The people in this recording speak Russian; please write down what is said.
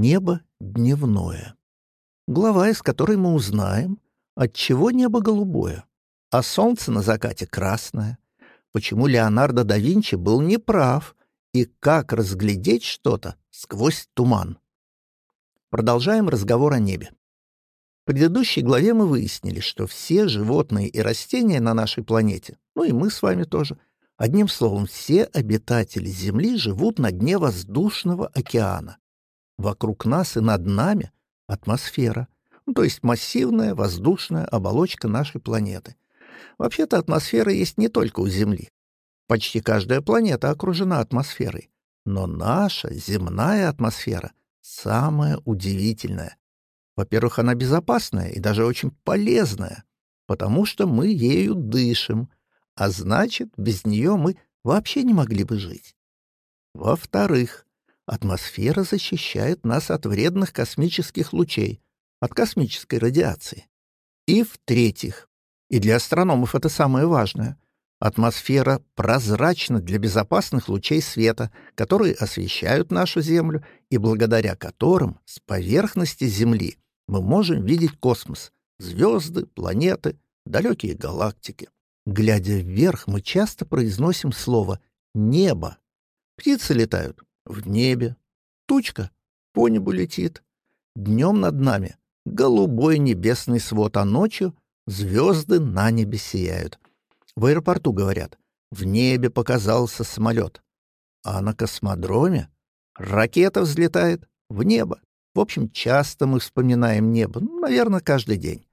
Небо дневное. Глава, из которой мы узнаем, отчего небо голубое, а солнце на закате красное, почему Леонардо да Винчи был неправ и как разглядеть что-то сквозь туман. Продолжаем разговор о небе. В предыдущей главе мы выяснили, что все животные и растения на нашей планете, ну и мы с вами тоже, одним словом, все обитатели Земли живут на дне воздушного океана, Вокруг нас и над нами атмосфера, ну, то есть массивная воздушная оболочка нашей планеты. Вообще-то атмосфера есть не только у Земли. Почти каждая планета окружена атмосферой. Но наша земная атмосфера самая удивительная. Во-первых, она безопасная и даже очень полезная, потому что мы ею дышим, а значит, без нее мы вообще не могли бы жить. Во-вторых, Атмосфера защищает нас от вредных космических лучей, от космической радиации. И в-третьих, и для астрономов это самое важное, атмосфера прозрачна для безопасных лучей света, которые освещают нашу Землю и благодаря которым с поверхности Земли мы можем видеть космос, звезды, планеты, далекие галактики. Глядя вверх, мы часто произносим слово «небо». Птицы летают в небе. Тучка по небу летит. Днем над нами голубой небесный свод, а ночью звезды на небе сияют. В аэропорту говорят, в небе показался самолет. А на космодроме ракета взлетает в небо. В общем, часто мы вспоминаем небо, ну, наверное, каждый день.